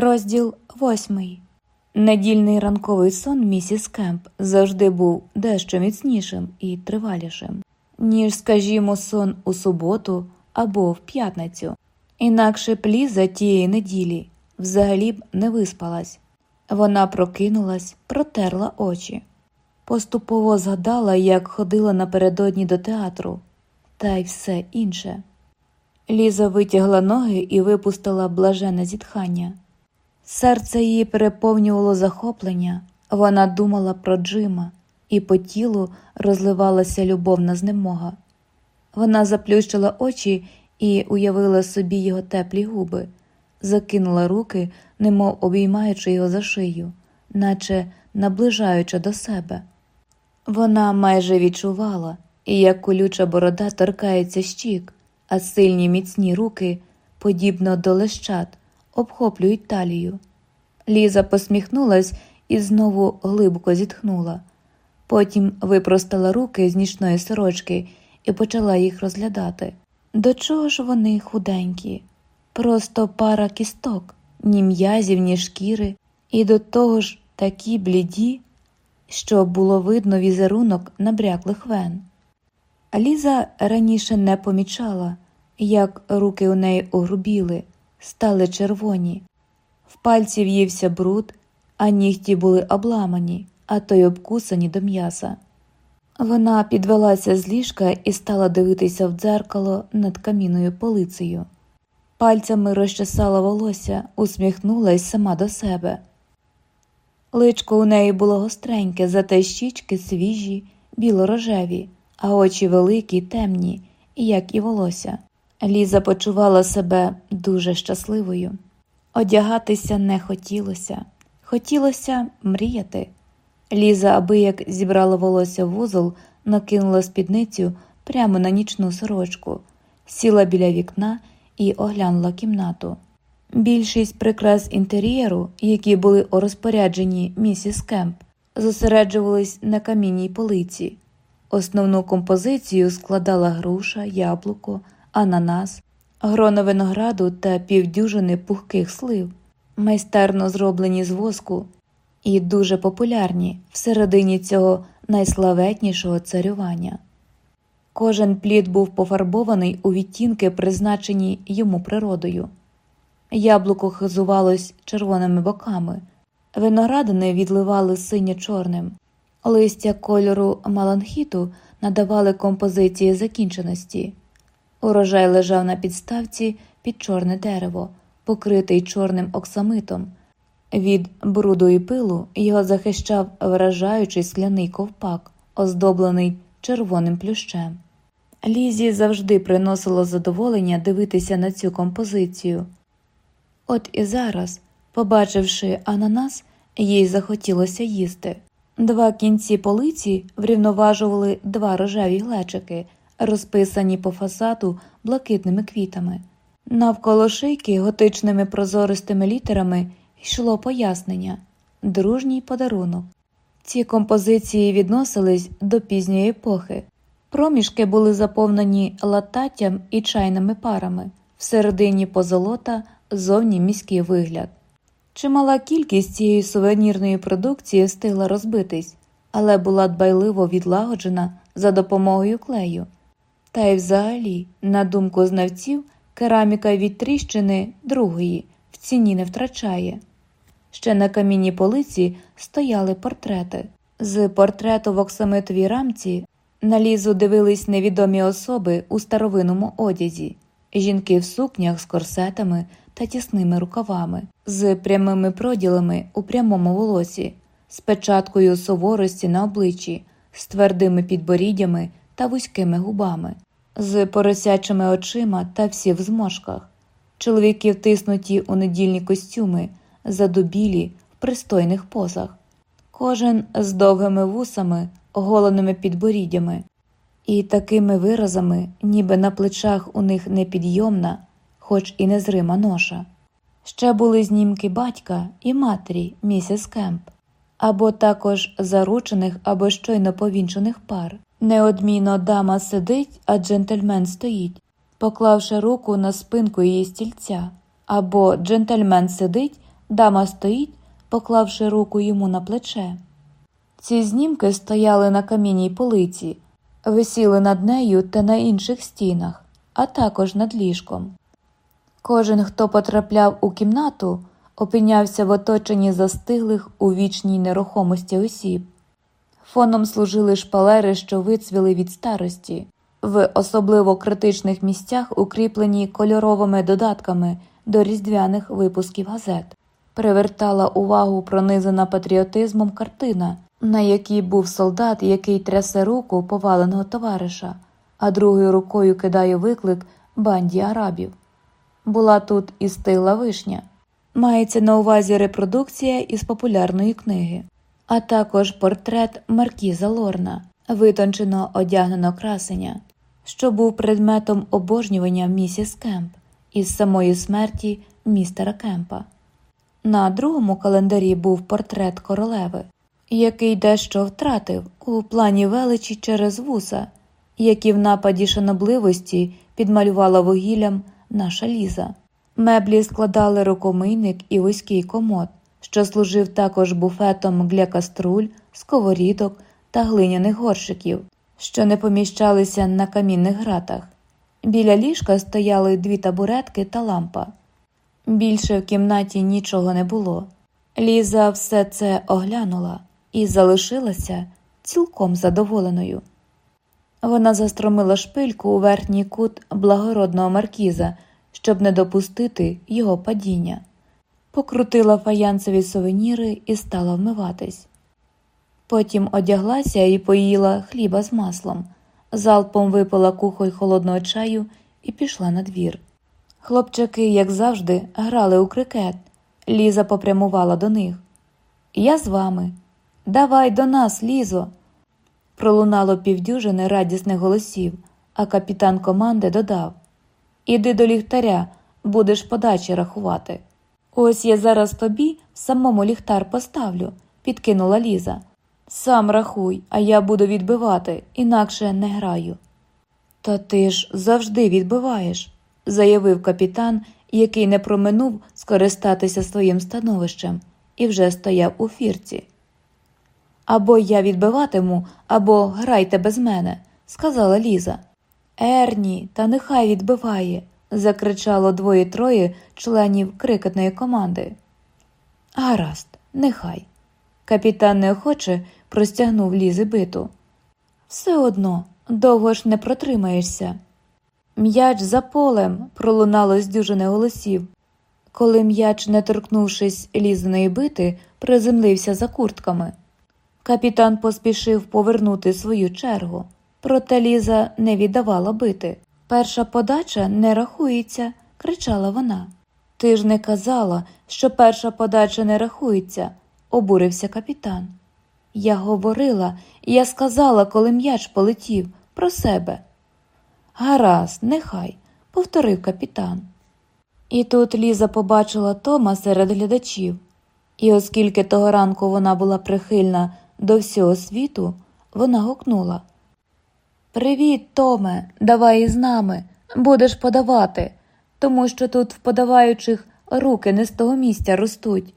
Розділ восьмий. Недільний ранковий сон місіс Кемп завжди був дещо міцнішим і тривалішим, ніж, скажімо, сон у суботу або в п'ятницю. Інакше пліза тієї неділі взагалі б не виспалась. Вона прокинулась, протерла очі. Поступово згадала, як ходила напередодні до театру, та й все інше. Ліза витягла ноги і випустила блажене зітхання. Серце її переповнювало захоплення, вона думала про Джима, і по тілу розливалася любовна знемога. Вона заплющила очі і уявила собі його теплі губи, закинула руки, немов обіймаючи його за шию, наче наближаючи до себе. Вона майже відчувала, як колюча борода торкається щік, а сильні міцні руки, подібно до лещат, обхоплюють талію. Ліза посміхнулась і знову глибоко зітхнула. Потім випростала руки з нічної сорочки і почала їх розглядати. До чого ж вони худенькі? Просто пара кісток, ні м'язів, ні шкіри, і до того ж такі бліді, що було видно візерунок набряклих вен. Ліза раніше не помічала, як руки у неї огрубіли, стали червоні, в пальці в'ївся бруд, а нігті були обламані, а то й обкусані до м'яса. Вона підвелася з ліжка і стала дивитися в дзеркало над камінною полицею. Пальцями розчесала волосся, усміхнулась сама до себе. Личко у неї було гостреньке, зате щічки свіжі, білорожеві, а очі великі, темні, як і волосся. Ліза почувала себе дуже щасливою. Одягатися не хотілося, хотілося мріяти. Ліза, аби як зібрала волосся в вузол, накинула спідницю прямо на нічну сорочку, сіла біля вікна і оглянула кімнату. Більшість прикрас інтер'єру, які були у розпорядженні місіс Кемп, зосереджувались на камінній полиці. Основну композицію складала груша, яблуко, ананас, гроно винограду та півдюжини пухких слив, майстерно зроблені з воску і дуже популярні всередині цього найславетнішого царювання. Кожен плід був пофарбований у відтінки, призначені йому природою. Яблуко хизувалось червоними боками, виноградини відливали синьо чорним, листя кольору маланхіту надавали композиції закінченості. Урожай лежав на підставці під чорне дерево, покритий чорним оксамитом. Від бруду і пилу його захищав вражаючий скляний ковпак, оздоблений червоним плющем. Лізі завжди приносило задоволення дивитися на цю композицію. От і зараз, побачивши ананас, їй захотілося їсти. Два кінці полиці врівноважували два рожеві глечики – розписані по фасаду блакитними квітами. Навколо шийки готичними прозористими літерами йшло пояснення дружній подарунок. Ці композиції відносились до пізньої епохи. Проміжки були заповнені лататтям і чайними парами, всередині позолота, зовні міський вигляд. Чимала кількість цієї сувенірної продукції встигла розбитись, але була дбайливо відлагоджена за допомогою клею. Та й взагалі, на думку знавців, кераміка від тріщини другої в ціні не втрачає. Ще на камінній полиці стояли портрети. З портрету в оксамитовій рамці на лізу дивились невідомі особи у старовинному одязі, жінки в сукнях з корсетами та тісними рукавами, з прямими проділами у прямому волосі, з печаткою суворості на обличчі, з твердими підборіддями та вузькими губами, з поросячими очима та всі в зморшках, чоловіки втиснуті у недільні костюми, задубілі в пристойних позах, кожен з довгими вусами, оголеними підборіддями, і такими виразами, ніби на плечах у них непідйомна, хоч і незрима ноша. Ще були знімки батька і матері місіс Кемп, або також заручених або щойно повінчених пар. Неодмінно дама сидить, а джентльмен стоїть, поклавши руку на спинку її стільця, або джентльмен сидить, Дама стоїть, поклавши руку йому на плече. Ці знімки стояли на камінній полиці, висіли над нею та на інших стінах, а також над ліжком. Кожен, хто потрапляв у кімнату, опинявся в оточенні застиглих у вічній нерухомості осіб. Фоном служили шпалери, що вицвіли від старості, в особливо критичних місцях укріплені кольоровими додатками до різдвяних випусків газет. Привертала увагу пронизана патріотизмом картина, на якій був солдат, який трясе руку поваленого товариша, а другою рукою кидає виклик банді арабів. Була тут і стигла вишня. Мається на увазі репродукція із популярної книги, а також портрет Маркіза Лорна, витончено одягненого красеня, що був предметом обожнювання місіс Кемп із самої смерті містера Кемпа. На другому календарі був портрет королеви, який дещо втратив у плані величі через вуса, які в нападі шанобливості підмалювала вугіллям наша Ліза. Меблі складали рукомийник і вузький комод, що служив також буфетом для каструль, сковорідок та глиняних горшиків, що не поміщалися на камінних гратах. Біля ліжка стояли дві табуретки та лампа. Більше в кімнаті нічого не було. Ліза все це оглянула і залишилася цілком задоволеною. Вона застромила шпильку у верхній кут благородного маркіза, щоб не допустити його падіння, покрутила фаянсові сувеніри і стала вмиватись. Потім одяглася і поїла хліба з маслом, залпом випила кухоль холодного чаю і пішла на двір. Хлопчаки, як завжди, грали у крикет. Ліза попрямувала до них. Я з вами. Давай до нас, Лізо. Пролунало півдюжини радісних голосів, а капітан команди додав Іди до ліхтаря, будеш подачі рахувати. Ось я зараз тобі самому ліхтар поставлю, підкинула Ліза. Сам рахуй, а я буду відбивати, інакше не граю. Та ти ж завжди відбиваєш, заявив капітан, який не проминув скористатися своїм становищем і вже стояв у фірці. Або я відбиватиму, або грайте без мене, сказала Ліза. Ерні, та нехай відбиває, закричало двоє троє членів крикетної команди. Гаразд, нехай. Капітан неохоче простягнув лізи биту. Все одно довго ж не протримаєшся. М'яч за полем пролунало з дюжини голосів. Коли м'яч, не торкнувшись лізаної бити, приземлився за куртками. Капітан поспішив повернути свою чергу, проте Ліза не віддавала бити. Перша подача не рахується, кричала вона. Ти ж не казала, що перша подача не рахується, обурився капітан. Я говорила, я сказала, коли м'яч полетів, про себе. Гаразд, нехай, повторив капітан. І тут Ліза побачила Тома серед глядачів, і оскільки того ранку вона була прихильна до всього світу, вона гукнула Привіт, Томе, давай із нами, будеш подавати, тому що тут в подаваючих руки не з того місця ростуть.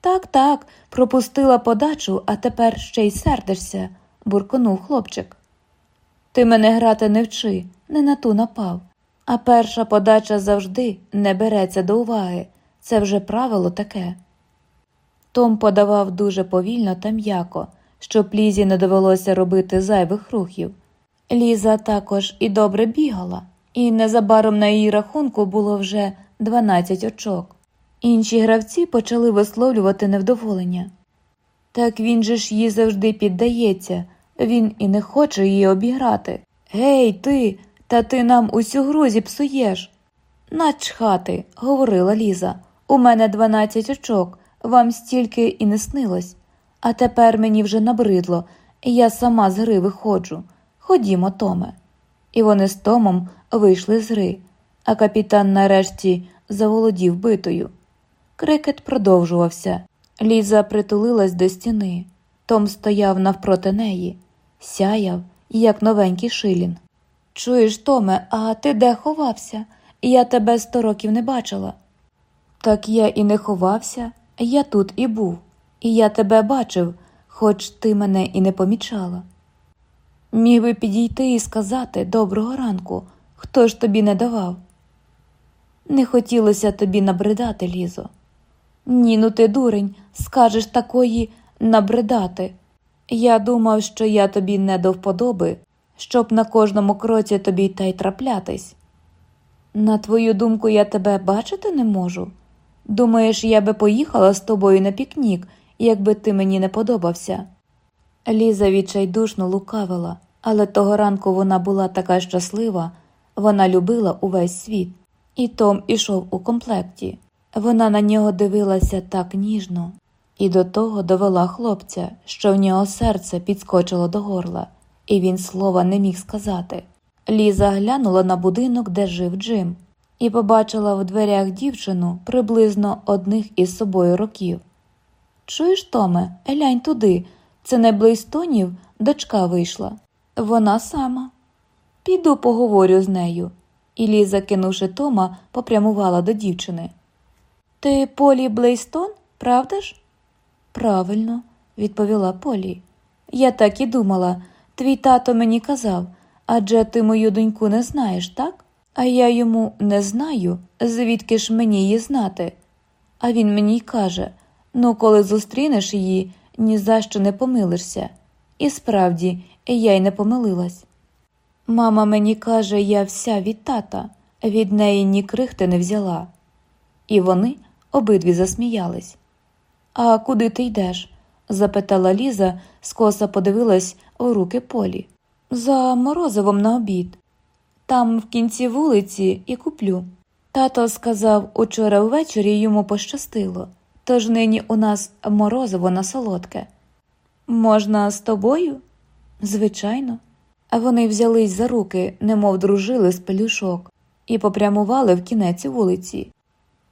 Так, так, пропустила подачу, а тепер ще й сердишся, бурконув хлопчик. Ти мене грати не вчи, не на ту напав. А перша подача завжди не береться до уваги. Це вже правило таке. Том подавав дуже повільно та м'яко, щоб Лізі не довелося робити зайвих рухів. Ліза також і добре бігала, і незабаром на її рахунку було вже 12 очок. Інші гравці почали висловлювати невдоволення. Так він же ж їй завжди піддається, він і не хоче її обіграти. Гей, ти, та ти нам усю гру зіпсуєш. Начхати, говорила Ліза. У мене 12 очок, вам стільки і не снилось. А тепер мені вже набридло, я сама з гри виходжу. Ходімо, Томе. І вони з Томом вийшли з гри, а капітан нарешті заволодів битою. Крикет продовжувався. Ліза притулилась до стіни. Том стояв навпроти неї, сяяв, як новенький шилін. Чуєш, Томе, а ти де ховався? Я тебе сто років не бачила. Так я і не ховався, я тут і був, і я тебе бачив, хоч ти мене і не помічала. Міг би підійти і сказати доброго ранку, хто ж тобі не давав. Не хотілося тобі набридати, Лізо. Ні, ну ти, дурень, скажеш такої набридати. Я думав, що я тобі не до вподоби, щоб на кожному кроці тобі та й траплятись. На твою думку, я тебе бачити не можу. Думаєш, я би поїхала з тобою на пікнік, якби ти мені не подобався. Ліза відчайдушно лукавила, але того ранку вона була така щаслива, вона любила увесь світ, і Том ішов у комплекті. Вона на нього дивилася так ніжно і до того довела хлопця, що в нього серце підскочило до горла, і він слова не міг сказати. Ліза глянула на будинок, де жив Джим, і побачила в дверях дівчину приблизно одних із собою років. Чуєш, Томе, глянь туди, це не Блейстонів дочка вийшла. Вона сама. Піду поговорю з нею. І Ліза, кинувши Тома, попрямувала до дівчини. Ти Полі Блейстон, правда ж? Правильно, відповіла Полі. Я так і думала. Твій тато мені казав адже ти мою доньку не знаєш, так? А я йому не знаю, звідки ж мені її знати. А він мені й каже ну, коли зустрінеш її, ні за що не помилишся. І справді, я й не помилилась. Мама мені каже, я вся від тата, від неї ні крихти не взяла. І вони обидві засміялись. А куди ти йдеш? запитала Ліза, скоса подивилась у руки Полі. За морозивом на обід. Там в кінці вулиці і куплю. Тато сказав, учора ввечері йому пощастило, тож нині у нас морозиво на солодке. Можна з тобою? Звичайно. А вони взялись за руки, немов дружили з пелюшок, і попрямували в кінець вулиці.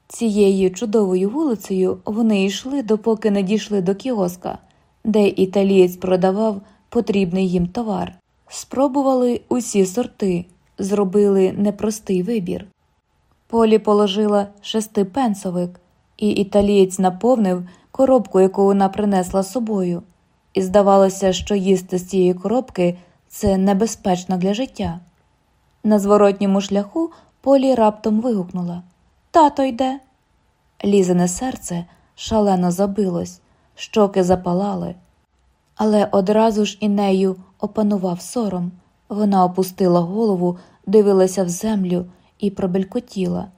Цією чудовою вулицею вони йшли, допоки не дійшли до кіоска, де італієць продавав потрібний їм товар. Спробували усі сорти, зробили непростий вибір. Полі положила шестипенсовик, і італієць наповнив коробку, яку вона принесла з собою, і здавалося, що їсти з цієї коробки це небезпечно для життя. На зворотньому шляху Полі раптом вигукнула Тато йде. Лізине серце шалено забилось, щоки запалали, але одразу ж і нею опанував сором. Вона опустила голову, дивилася в землю і пробелькотіла.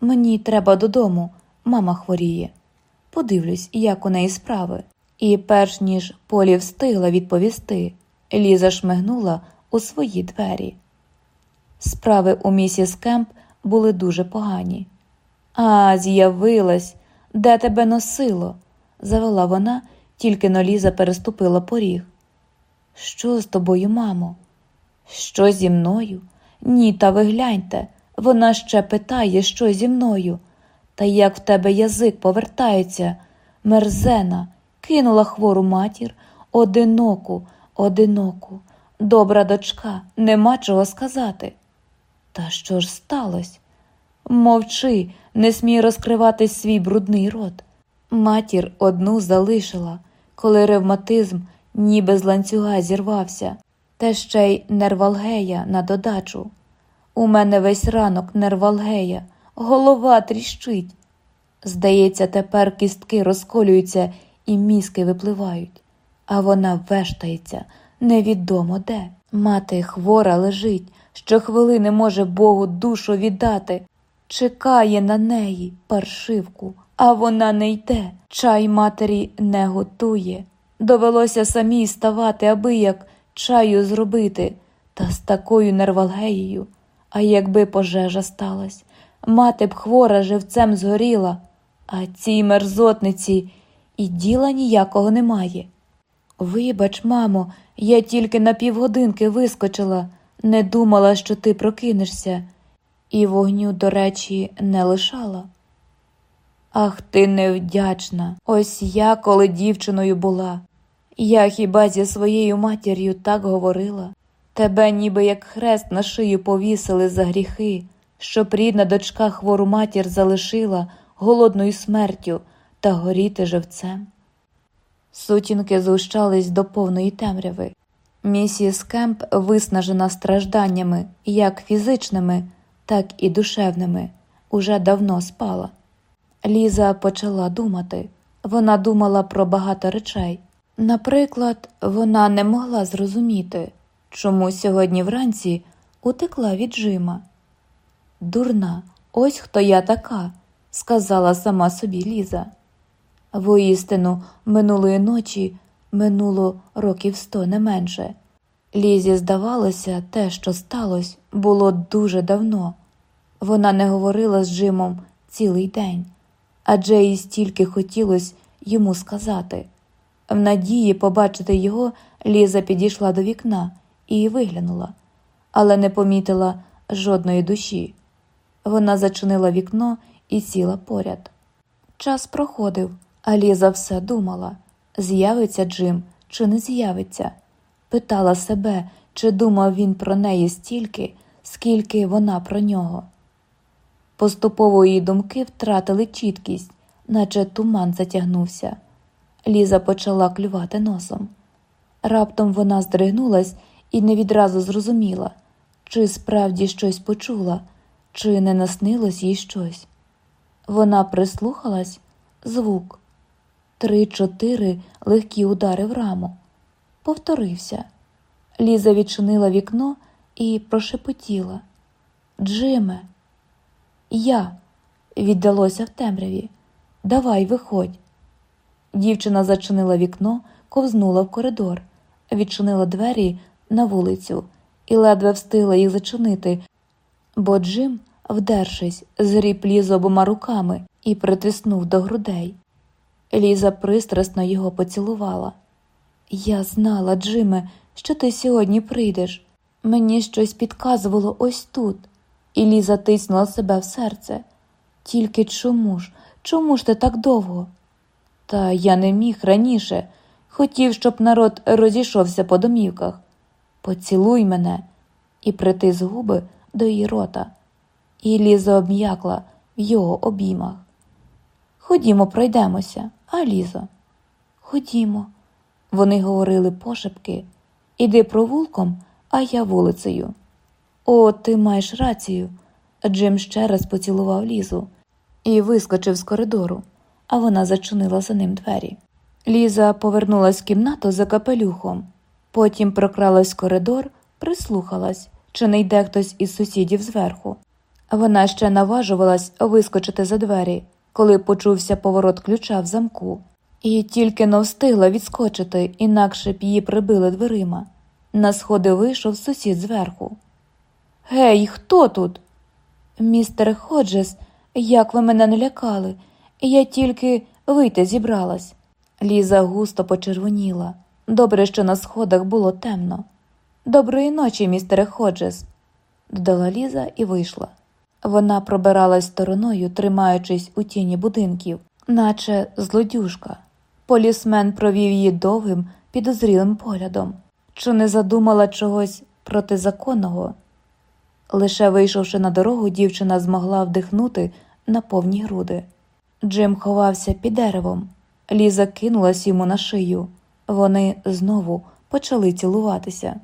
Мені треба додому, мама хворіє. Подивлюсь, як у неї справи. І, перш ніж Полі встигла відповісти, Ліза шмигнула у свої двері. Справи у місіс Кемп були дуже погані. А, з'явилась, де тебе носило? завела вона, тільки но Ліза переступила поріг. Що з тобою, мамо? Що зі мною? Ні, та ви гляньте. Вона ще питає, що зі мною. Та як в тебе язик повертається, мерзена, кинула хвору матір, одиноку, одиноку, добра дочка, нема чого сказати. Та що ж сталося? Мовчи, не смій розкривати свій брудний рот. Матір одну залишила, коли ревматизм ніби з ланцюга зірвався, та ще й нервалгея на додачу. У мене весь ранок нервалгея, голова тріщить. Здається, тепер кістки розколюються і мізки випливають, а вона вештається невідомо де. Мати хвора лежить, щохвилини може Богу душу віддати, чекає на неї паршивку, а вона не йде. Чай матері не готує. Довелося самій ставати, аби як чаю зробити, та з такою нервалгеєю. А якби пожежа сталась, мати б хвора живцем згоріла, а цій мерзотниці і діла ніякого немає. Вибач, мамо, я тільки на півгодинки вискочила, не думала, що ти прокинешся, і вогню, до речі, не лишала. Ах ти невдячна, ось я, коли дівчиною була. Я хіба зі своєю матір'ю так говорила? Тебе ніби як хрест на шию повісили за гріхи, щоб рідна дочка хвору матір залишила голодною смертю та горіти живцем. Сутінки згущались до повної темряви. Місіс Кемп, виснажена стражданнями як фізичними, так і душевними, уже давно спала. Ліза почала думати. Вона думала про багато речей. Наприклад, вона не могла зрозуміти, чому сьогодні вранці утекла від Джима. Дурна, ось хто я така, сказала сама собі Ліза. Воістину, минулої ночі минуло років сто не менше. Лізі здавалося, те, що сталося, було дуже давно. Вона не говорила з Джимом цілий день, адже їй стільки хотілося йому сказати. В надії побачити його, Ліза підійшла до вікна і виглянула, але не помітила жодної душі. Вона зачинила вікно і сіла поряд. Час проходив, а Ліза все думала з'явиться Джим чи не з'явиться. Питала себе, чи думав він про неї стільки, скільки вона про нього. Поступово її думки втратили чіткість, наче туман затягнувся. Ліза почала клювати носом. Раптом вона здригнулась і не відразу зрозуміла, чи справді щось почула, чи не наснилось їй щось. Вона прислухалась звук три-чотири легкі удари в раму. Повторився. Ліза відчинила вікно і прошепотіла. Джиме, я віддалося в темряві. Давай, виходь. Дівчина зачинила вікно, ковзнула в коридор, відчинила двері на вулицю і ледве встигла їх зачинити, бо Джим, вдершись, зріп Лізу обома руками і притиснув до грудей. Ліза пристрасно його поцілувала. Я знала, Джиме, що ти сьогодні прийдеш. Мені щось підказувало ось тут, і Ліза тиснула себе в серце. Тільки чому ж, чому ж ти так довго? Та я не міг раніше. Хотів, щоб народ розійшовся по домівках. Поцілуй мене і притис губи до її рота. І Ліза обм'якла в його обіймах. Ходімо, пройдемося, а Лізо? Ходімо. Вони говорили пошепки. Іди провулком, а я вулицею. О, ти маєш рацію. Джим ще раз поцілував Лізу і вискочив з коридору, а вона зачинила за ним двері. Ліза повернулась в кімнату за капелюхом, потім прокралась в коридор, прислухалась, чи не йде хтось із сусідів зверху. Вона ще наважувалась вискочити за двері, коли почувся поворот ключа в замку, і тільки но встигла відскочити, інакше б її прибили дверима. На сходи вийшов сусід зверху. Гей, хто тут? Містер Ходжес, як ви мене не лякали, я тільки вийти зібралась. Ліза густо почервоніла. Добре, що на сходах було темно. Доброї ночі, містере Ходжес, додала Ліза і вийшла. Вона пробиралась стороною, тримаючись у тіні будинків, наче злодюжка. Полісмен провів її довгим, підозрілим поглядом, чи не задумала чогось протизаконного. Лише вийшовши на дорогу, дівчина змогла вдихнути на повні груди. Джим ховався під деревом. Ліза кинулась йому на шию. Вони знову почали цілуватися.